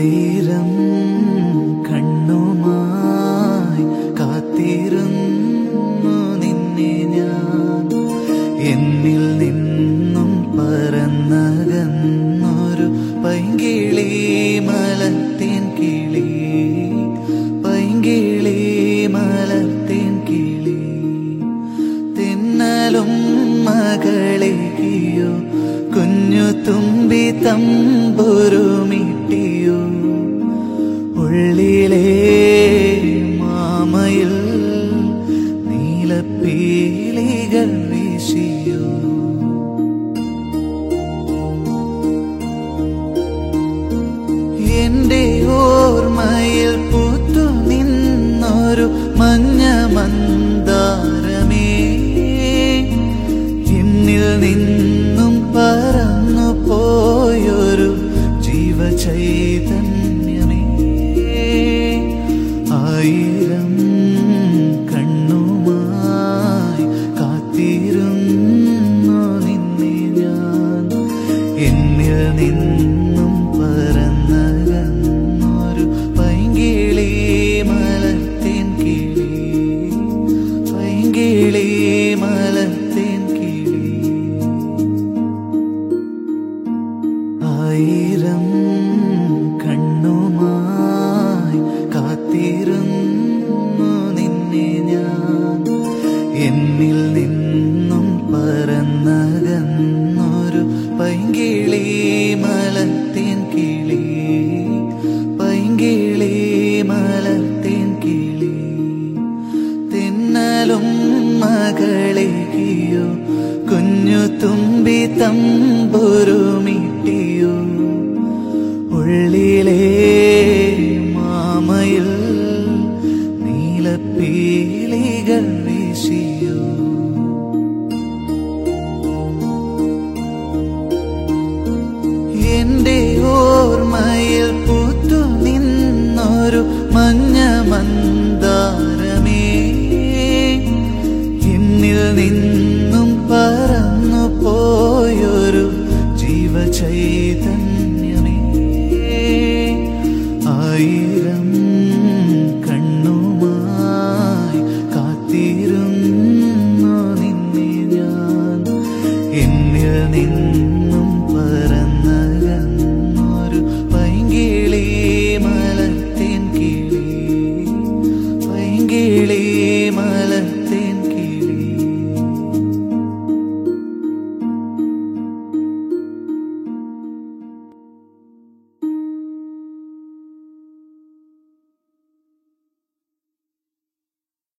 ആയിരം കണ്ണുമായി കാത്തിരുന്നു നിന്നെ ഞാൻ. എന്നിൽ നിന്നും പറന്നകന്നൊരു പൈങ്കിളി മലത്തിൻ കിളി. പൈങ്കിളി മലത്തിൻ കിളി. തിന്നലും മകളെയോ കുഞ്ഞു തുമ്പി തമ്പുരുമിട്ടിയോ ഉള്ളിലെ മാമയിൽ നീലപ്പീലികൾ വീശിയോ. എന്റെ ഓർമ്മയിൽ പൂത്തു നിന്നൊരു മഞ്ഞ മന്ദാരമേ. എന്നിൽ നിന്നും പറന്നു പോയൊരു ജീവചൈതന്യമേ ആയിരം കണ്ണുമായി കാത്തിരുന്നു നിന്നെ ഞാൻ. എന്നിൽ നിന്നും പറന്നകന്നൊരു പൈങ്കിളി മലത്തേൻ കിളി പൈങ്കിളി മലത്തേൻ കിളി. തിന്നലും മകളെയോ കുഞ്ഞു തുമ്പി തമ്പുരുമിട്ടിയോ. ഉള്ളിലേ മാമയിൽ നീലപ്പീലികൾ മഞ്ഞ മന്ദാരമേ എന്നിൽ നിന്നും